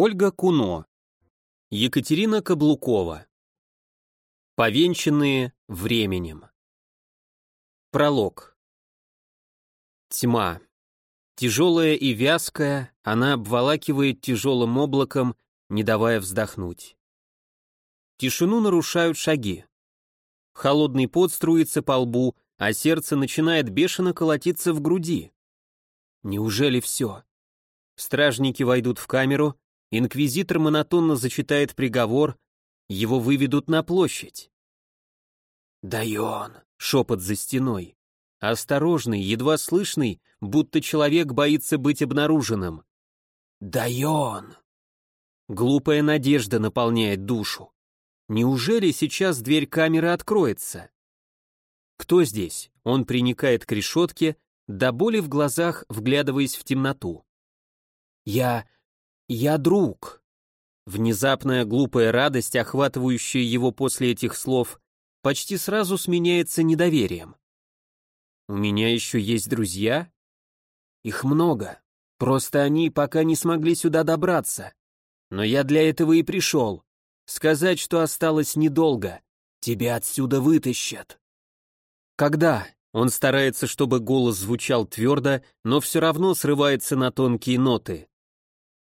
Ольга Куно. Екатерина Каблукова. Повенчанные временем. Пролог. Тьма. Тяжелая и вязкая, она обволакивает тяжелым облаком, не давая вздохнуть. Тишину нарушают шаги. Холодный пот струится по лбу, а сердце начинает бешено колотиться в груди. Неужели все? Стражники войдут в камеру, инквизитор монотонно зачитает приговор, его выведут на площадь. «Дайон!» — шепот за стеной. Осторожный, едва слышный, будто человек боится быть обнаруженным. «Дайон!» Глупая надежда наполняет душу. Неужели сейчас дверь камеры откроется? Кто здесь? Он приникает к решетке, до боли в глазах, вглядываясь в темноту. «Я... я друг». Внезапная глупая радость, охватывающая его после этих слов, почти сразу сменяется недоверием. «У меня еще есть друзья?» «Их много. Просто они пока не смогли сюда добраться. Но я для этого и пришел. Сказать, что осталось недолго. Тебя отсюда вытащат. Когда? Он старается, чтобы голос звучал твердо, но все равно срывается на тонкие ноты.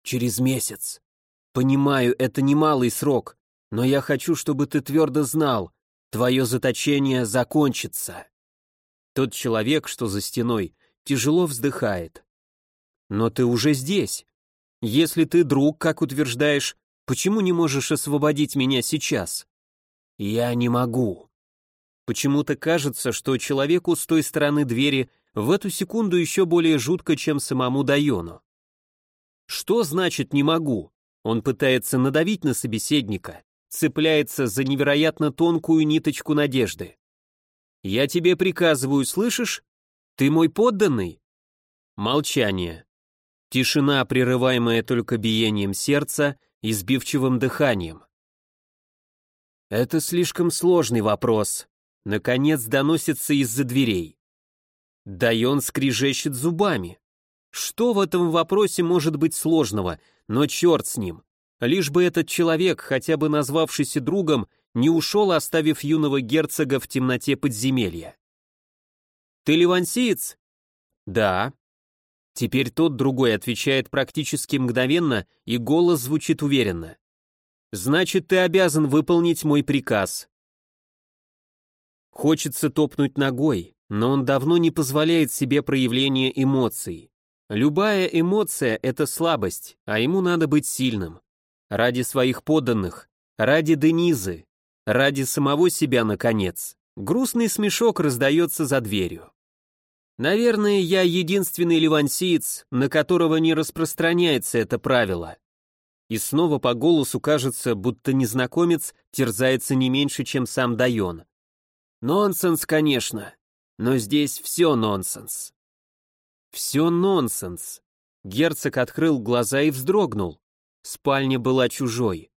Через месяц. Понимаю, это немалый срок, но я хочу, чтобы ты твердо знал, твое заточение закончится. Тот человек, что за стеной, тяжело вздыхает. Но ты уже здесь. Если ты друг, как утверждаешь, Почему не можешь освободить меня сейчас? Я не могу. Почему-то кажется, что человеку с той стороны двери в эту секунду еще более жутко, чем самому Дайону. Что значит «не могу»? Он пытается надавить на собеседника, цепляется за невероятно тонкую ниточку надежды. «Я тебе приказываю, слышишь? Ты мой подданный?» Молчание. Тишина, прерываемая только биением сердца и сбивчивым дыханием. Это слишком сложный вопрос. Наконец доносится из-за дверей. Дайон скрижещет зубами. Что в этом вопросе может быть сложного, но черт с ним. Лишь бы этот человек, хотя бы назвавшийся другом, не ушел, оставив юного герцога в темноте подземелья. «Ты ливансиец?» «Да», Теперь тот другой отвечает практически мгновенно, и голос звучит уверенно. «Значит, ты обязан выполнить мой приказ». Хочется топнуть ногой, но он давно не позволяет себе проявления эмоций. Любая эмоция — это слабость, а ему надо быть сильным. Ради своих подданных, ради Денизы, ради самого себя, наконец. Грустный смешок раздается за дверью. Наверное, я единственный ливансиец, на которого не распространяется это правило. И снова по голосу кажется, будто незнакомец терзается не меньше, чем сам Дайон. Нонсенс, конечно, но здесь все нонсенс. Все нонсенс. Герцог открыл глаза и вздрогнул. Спальня была чужой.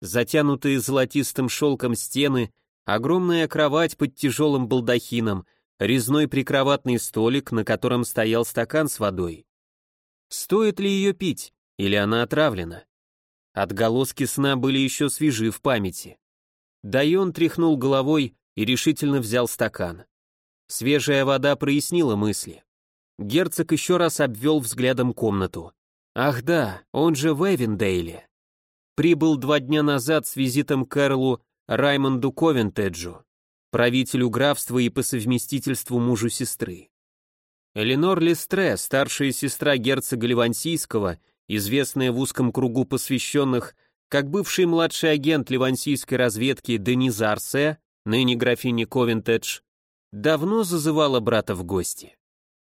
Затянутые золотистым шелком стены, огромная кровать под тяжелым балдахином — резной прикроватный столик, на котором стоял стакан с водой. Стоит ли ее пить, или она отравлена? Отголоски сна были еще свежи в памяти. Дайон тряхнул головой и решительно взял стакан. Свежая вода прояснила мысли. Герцог еще раз обвел взглядом комнату. Ах да, он же в Эвендейле. Прибыл два дня назад с визитом к Эрлу Раймонду Ковентеджу правителю графства и по совместительству мужу сестры. Эленор Лестре, старшая сестра герцога Ливансийского, известная в узком кругу посвященных, как бывший младший агент ливансийской разведки Дениза Арсе, ныне графиня Ковентедж, давно зазывала брата в гости.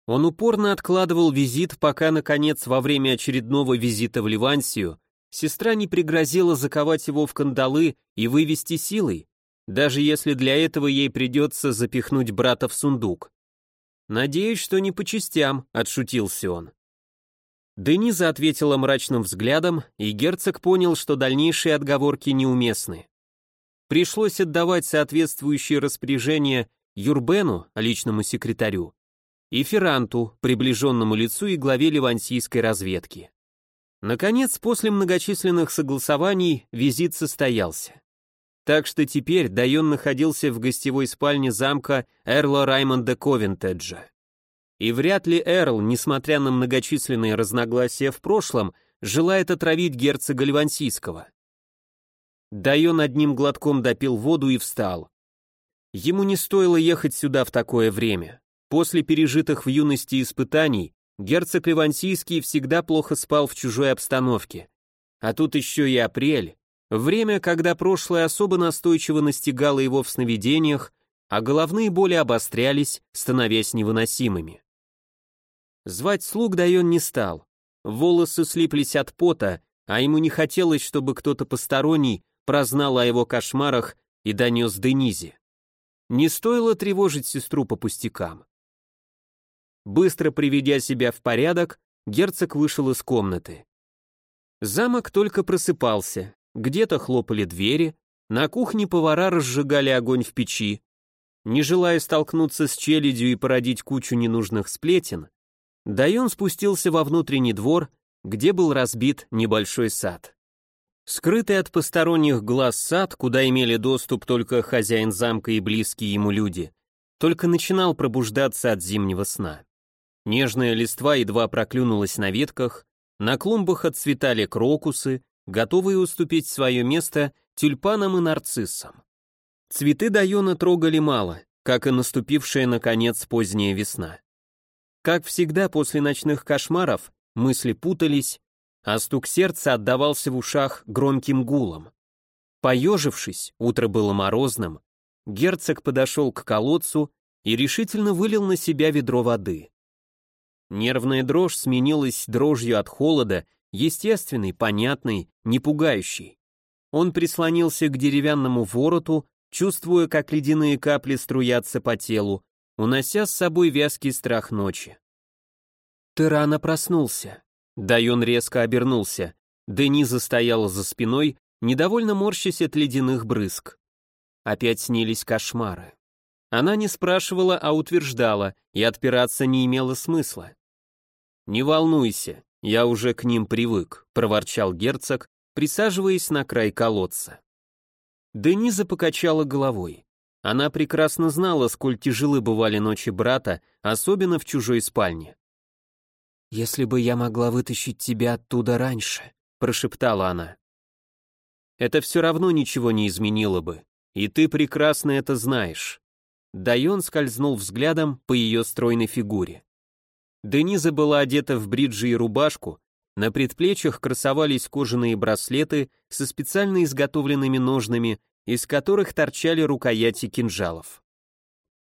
Он упорно откладывал визит, пока, наконец, во время очередного визита в Ливансию, сестра не пригрозила заковать его в кандалы и вывести силой, даже если для этого ей придется запихнуть брата в сундук. «Надеюсь, что не по частям», — отшутился он. Дениза ответила мрачным взглядом, и герцог понял, что дальнейшие отговорки неуместны. Пришлось отдавать соответствующие распоряжения Юрбену, личному секретарю, и Ферранту, приближенному лицу и главе ливансийской разведки. Наконец, после многочисленных согласований, визит состоялся. Так что теперь Дайон находился в гостевой спальне замка Эрла Раймонда Ковентеджа. И вряд ли Эрл, несмотря на многочисленные разногласия в прошлом, желает отравить герцога Ливансийского. Дайон одним глотком допил воду и встал. Ему не стоило ехать сюда в такое время. После пережитых в юности испытаний герцог Ливансийский всегда плохо спал в чужой обстановке. А тут еще и апрель, время, когда прошлое особо настойчиво настигало его в сновидениях, а головные боли обострялись, становясь невыносимыми. Звать слуг Дайон не стал. Волосы слиплись от пота, а ему не хотелось, чтобы кто-то посторонний прознал о его кошмарах и донес Денизе. Не стоило тревожить сестру по пустякам. Быстро приведя себя в порядок, герцог вышел из комнаты. Замок только просыпался, где-то хлопали двери, на кухне повара разжигали огонь в печи. Не желая столкнуться с челядью и породить кучу ненужных сплетен, Дайон спустился во внутренний двор, где был разбит небольшой сад. Скрытый от посторонних глаз сад, куда имели доступ только хозяин замка и близкие ему люди, только начинал пробуждаться от зимнего сна. Нежная листва едва проклюнулась на ветках, на клумбах отцветали крокусы, готовые уступить свое место тюльпанам и нарциссам. Цветы Дайона трогали мало, как и наступившая, наконец, поздняя весна. Как всегда после ночных кошмаров, мысли путались, а стук сердца отдавался в ушах громким гулом. Поежившись, утро было морозным, герцог подошел к колодцу и решительно вылил на себя ведро воды. Нервная дрожь сменилась дрожью от холода, естественной, понятной, не пугающей. Он прислонился к деревянному вороту, чувствуя, как ледяные капли струятся по телу, унося с собой вязкий страх ночи. «Ты рано проснулся». Дайон резко обернулся. Дениза стояла за спиной, недовольно морщась от ледяных брызг. Опять снились кошмары. Она не спрашивала, а утверждала, и отпираться не имело смысла. «Не волнуйся, я уже к ним привык», — проворчал герцог, присаживаясь на край колодца. Дениза покачала головой. Она прекрасно знала, сколь тяжелы бывали ночи брата, особенно в чужой спальне. «Если бы я могла вытащить тебя оттуда раньше», — прошептала она. «Это все равно ничего не изменило бы, и ты прекрасно это знаешь». Дайон скользнул взглядом по ее стройной фигуре. Дениза была одета в бриджи и рубашку, на предплечьях красовались кожаные браслеты со специально изготовленными ножнами, из которых торчали рукояти кинжалов.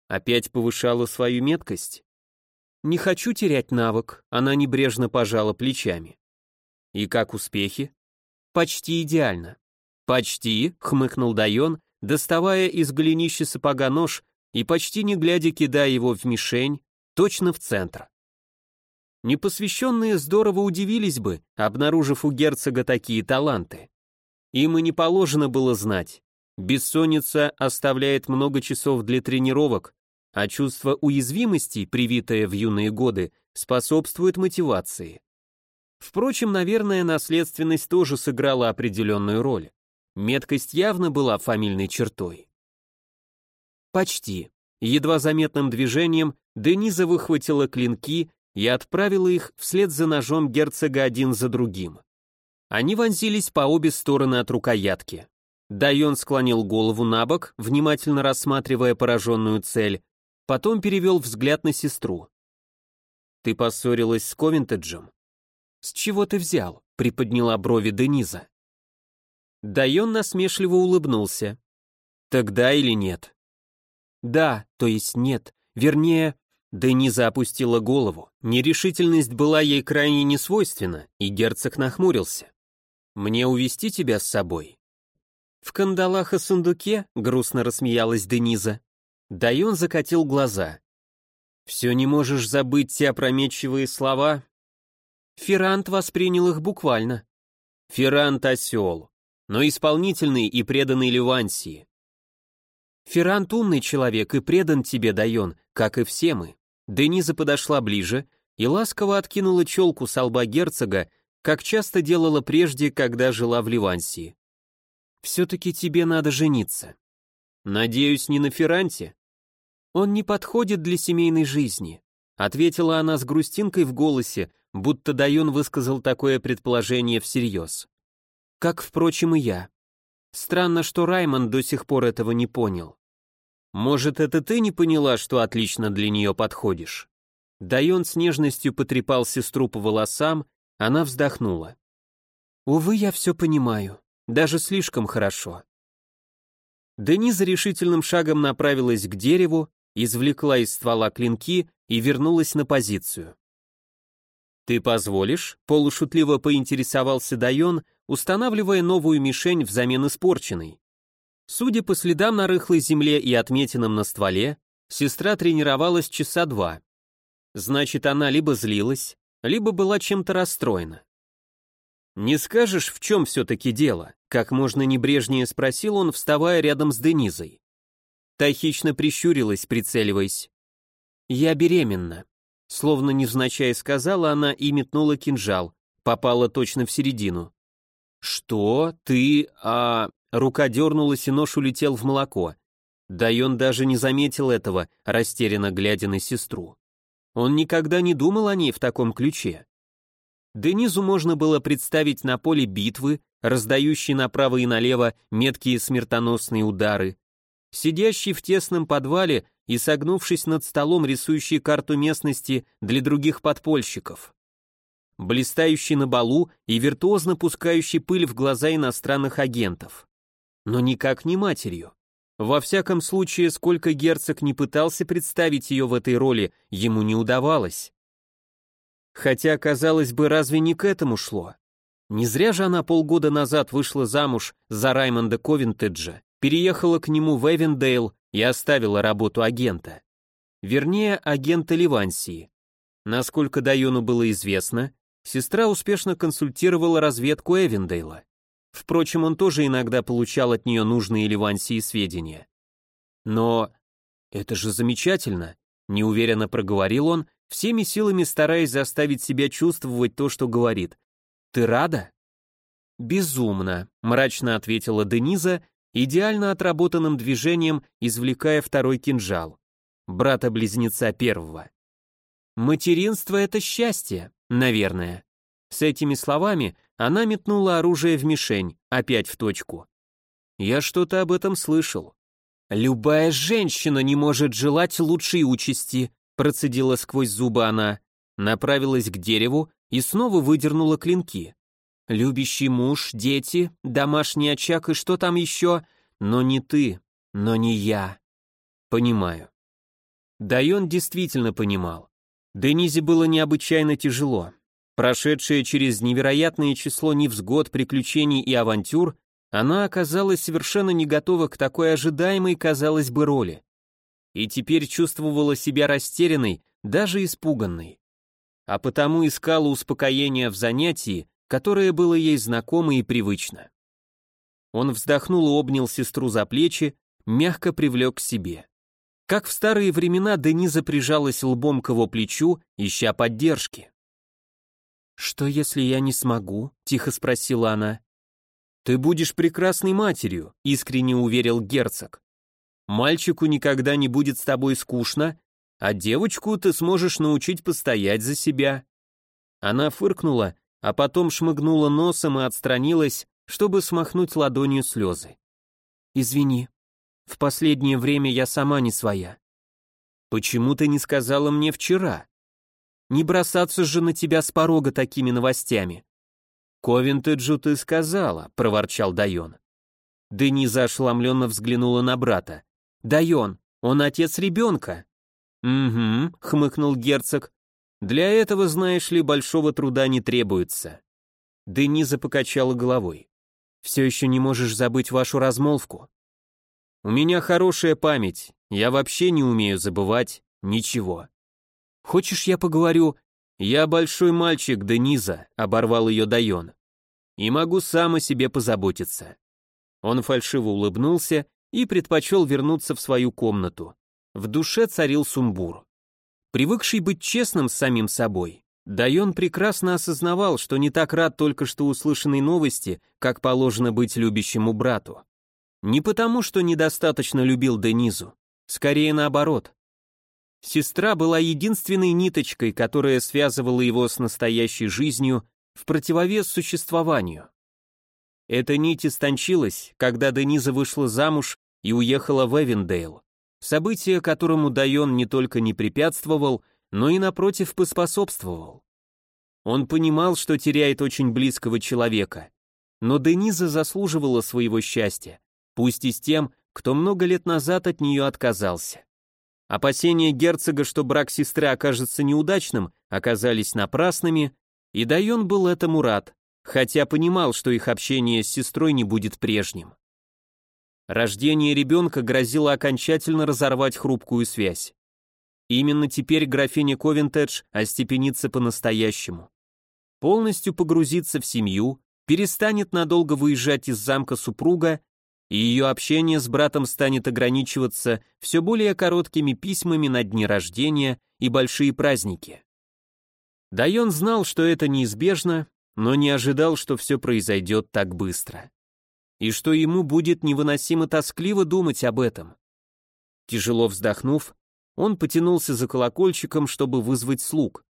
Опять повышала свою меткость? Не хочу терять навык, она небрежно пожала плечами. И как успехи? Почти идеально. Почти, хмыкнул Дайон, доставая из голенища сапога нож и почти не глядя кидая его в мишень, точно в центр. Непосвященные здорово удивились бы, обнаружив у герцога такие таланты. Им и не положено было знать, Бессонница оставляет много часов для тренировок, а чувство уязвимости, привитое в юные годы, способствует мотивации. Впрочем, наверное, наследственность тоже сыграла определенную роль. Меткость явно была фамильной чертой. Почти. Едва заметным движением Дениза выхватила клинки и отправила их вслед за ножом герцога один за другим. Они вонзились по обе стороны от рукоятки. Дайон склонил голову на бок, внимательно рассматривая пораженную цель, потом перевел взгляд на сестру. «Ты поссорилась с Ковентеджем?» «С чего ты взял?» — приподняла брови Дениза. Дайон насмешливо улыбнулся. «Тогда или нет?» «Да, то есть нет. Вернее...» Дениза опустила голову. Нерешительность была ей крайне несвойственна, и герцог нахмурился. «Мне увести тебя с собой?» «В кандалах и сундуке?» — грустно рассмеялась Дениза. Дайон закатил глаза. «Все не можешь забыть те опрометчивые слова?» Феррант воспринял их буквально. Феррант — осел, но исполнительный и преданный Ливансии. Феррант умный человек и предан тебе, Дайон, как и все мы. Дениза подошла ближе и ласково откинула челку с лба герцога, как часто делала прежде, когда жила в Ливансии. «Все-таки тебе надо жениться». «Надеюсь, не на Ферранте?» «Он не подходит для семейной жизни», ответила она с грустинкой в голосе, будто Дайон высказал такое предположение всерьез. Как, впрочем, и я. Странно, что Раймонд до сих пор этого не понял. Может, это ты не поняла, что отлично для нее подходишь? Дайон с нежностью потрепал сестру по волосам, она вздохнула. Увы, я все понимаю, даже слишком хорошо. Дениза решительным шагом направилась к дереву, извлекла из ствола клинки и вернулась на позицию. «Ты позволишь?» — полушутливо поинтересовался Дайон, устанавливая новую мишень взамен испорченной. Судя по следам на рыхлой земле и отметинам на стволе, сестра тренировалась часа два. Значит, она либо злилась, либо была чем-то расстроена. «Не скажешь, в чем все-таки дело?» — как можно небрежнее спросил он, вставая рядом с Денизой. Та хищно прищурилась, прицеливаясь. «Я беременна», — словно невзначай сказала она и метнула кинжал, попала точно в середину. «Что? Ты... а...» Рука дернулась, и нож улетел в молоко. Да и он даже не заметил этого, растерянно глядя на сестру. Он никогда не думал о ней в таком ключе. Денизу можно было представить на поле битвы, раздающей направо и налево меткие смертоносные удары, сидящий в тесном подвале и согнувшись над столом, рисующий карту местности для других подпольщиков блистающий на балу и виртуозно пускающий пыль в глаза иностранных агентов. Но никак не матерью. Во всяком случае, сколько герцог не пытался представить ее в этой роли, ему не удавалось. Хотя, казалось бы, разве не к этому шло? Не зря же она полгода назад вышла замуж за Раймонда Ковентеджа, переехала к нему в Эвендейл и оставила работу агента. Вернее, агента Ливансии. Насколько Дайону было известно, Сестра успешно консультировала разведку Эвендейла. Впрочем, он тоже иногда получал от нее нужные Ливансии сведения. Но это же замечательно, неуверенно проговорил он, всеми силами стараясь заставить себя чувствовать то, что говорит. Ты рада? Безумно, мрачно ответила Дениза, идеально отработанным движением извлекая второй кинжал, брата-близнеца первого. Материнство — это счастье, Наверное. С этими словами она метнула оружие в мишень, опять в точку. Я что-то об этом слышал. Любая женщина не может желать лучшей участи, процедила сквозь зубы она, направилась к дереву и снова выдернула клинки. Любящий муж, дети, домашний очаг и что там еще, но не ты, но не я. Понимаю. Да он действительно понимал. Денизе было необычайно тяжело. Прошедшая через невероятное число невзгод, приключений и авантюр, она оказалась совершенно не готова к такой ожидаемой, казалось бы, роли. И теперь чувствовала себя растерянной, даже испуганной. А потому искала успокоения в занятии, которое было ей знакомо и привычно. Он вздохнул и обнял сестру за плечи, мягко привлек к себе. Как в старые времена Дениза прижалась лбом к его плечу, ища поддержки. «Что, если я не смогу?» — тихо спросила она. «Ты будешь прекрасной матерью», — искренне уверил герцог. «Мальчику никогда не будет с тобой скучно, а девочку ты сможешь научить постоять за себя». Она фыркнула, а потом шмыгнула носом и отстранилась, чтобы смахнуть ладонью слезы. «Извини», в последнее время я сама не своя. Почему ты не сказала мне вчера? Не бросаться же на тебя с порога такими новостями. Ковентеджу ты сказала, проворчал Дайон. Дениза ошеломленно взглянула на брата. Дайон, он отец ребенка. Угу, хмыкнул герцог. Для этого, знаешь ли, большого труда не требуется. Дениза покачала головой. Все еще не можешь забыть вашу размолвку. У меня хорошая память, я вообще не умею забывать ничего. Хочешь, я поговорю? Я большой мальчик, Дениза, оборвал ее Дайон. И могу сам о себе позаботиться. Он фальшиво улыбнулся и предпочел вернуться в свою комнату. В душе царил сумбур. Привыкший быть честным с самим собой, Дайон прекрасно осознавал, что не так рад только что услышанной новости, как положено быть любящему брату. Не потому, что недостаточно любил Денизу, скорее наоборот. Сестра была единственной ниточкой, которая связывала его с настоящей жизнью в противовес существованию. Эта нить истончилась, когда Дениза вышла замуж и уехала в Эвендейл, событие которому Дайон не только не препятствовал, но и напротив поспособствовал. Он понимал, что теряет очень близкого человека, но Дениза заслуживала своего счастья, пусть и с тем, кто много лет назад от нее отказался. Опасения герцога, что брак сестры окажется неудачным, оказались напрасными, и Дайон был этому рад, хотя понимал, что их общение с сестрой не будет прежним. Рождение ребенка грозило окончательно разорвать хрупкую связь. именно теперь графиня Ковентедж остепенится по-настоящему. Полностью погрузится в семью, перестанет надолго выезжать из замка супруга и ее общение с братом станет ограничиваться все более короткими письмами на дни рождения и большие праздники. Дайон знал, что это неизбежно, но не ожидал, что все произойдет так быстро. И что ему будет невыносимо тоскливо думать об этом. Тяжело вздохнув, он потянулся за колокольчиком, чтобы вызвать слуг.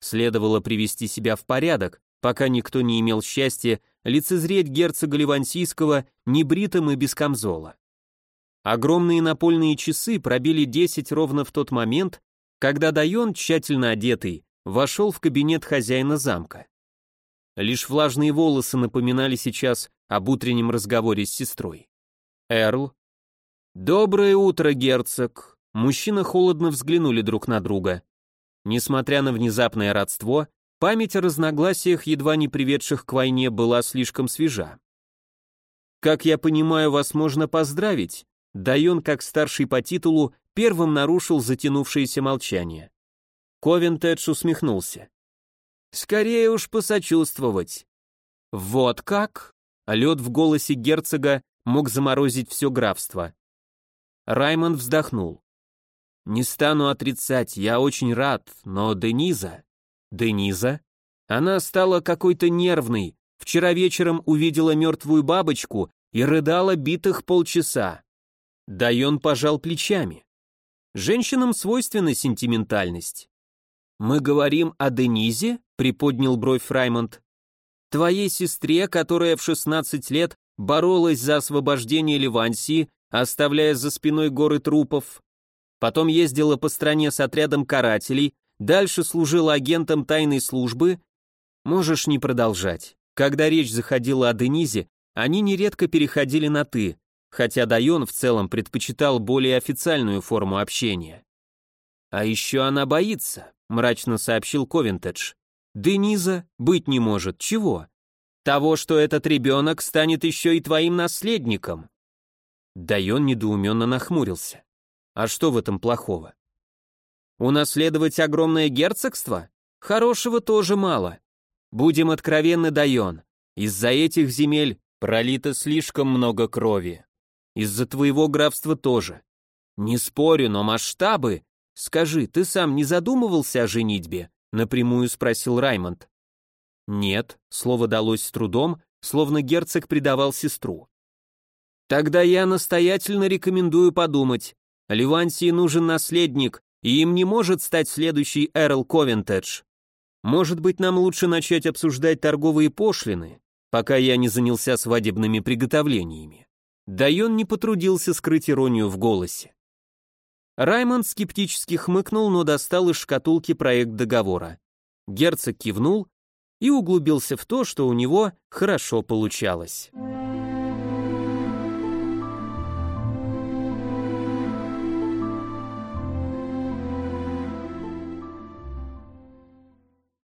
Следовало привести себя в порядок, пока никто не имел счастья лицезреть герцога Ливансийского небритым и без камзола. Огромные напольные часы пробили 10 ровно в тот момент, когда Дайон, тщательно одетый, вошел в кабинет хозяина замка. Лишь влажные волосы напоминали сейчас об утреннем разговоре с сестрой. Эрл. «Доброе утро, герцог!» Мужчины холодно взглянули друг на друга. Несмотря на внезапное родство, Память о разногласиях, едва не приведших к войне, была слишком свежа. Как я понимаю, вас можно поздравить. Дайон, как старший по титулу, первым нарушил затянувшееся молчание. Ковен Тедж усмехнулся. Скорее уж посочувствовать. Вот как? Лед в голосе герцога мог заморозить все графство. Раймонд вздохнул. Не стану отрицать, я очень рад, но Дениза... Дениза? Она стала какой-то нервной, вчера вечером увидела мертвую бабочку и рыдала битых полчаса. Дайон пожал плечами. Женщинам свойственна сентиментальность. «Мы говорим о Денизе?» — приподнял бровь Фраймонд. «Твоей сестре, которая в 16 лет боролась за освобождение Ливансии, оставляя за спиной горы трупов. Потом ездила по стране с отрядом карателей, дальше служил агентом тайной службы, можешь не продолжать. Когда речь заходила о Денизе, они нередко переходили на «ты», хотя Дайон в целом предпочитал более официальную форму общения. «А еще она боится», — мрачно сообщил Ковентедж. «Дениза быть не может. Чего? Того, что этот ребенок станет еще и твоим наследником». Дайон недоуменно нахмурился. «А что в этом плохого? Унаследовать огромное герцогство? Хорошего тоже мало. Будем откровенны, Дайон. Из-за этих земель пролито слишком много крови. Из-за твоего графства тоже. Не спорю, но масштабы... Скажи, ты сам не задумывался о женитьбе? Напрямую спросил Раймонд. Нет, слово далось с трудом, словно герцог предавал сестру. Тогда я настоятельно рекомендую подумать. Ливансии нужен наследник, и им не может стать следующий Эрл Ковентедж. Может быть, нам лучше начать обсуждать торговые пошлины, пока я не занялся свадебными приготовлениями. Дайон не потрудился скрыть иронию в голосе. Раймонд скептически хмыкнул, но достал из шкатулки проект договора. Герцог кивнул и углубился в то, что у него хорошо получалось.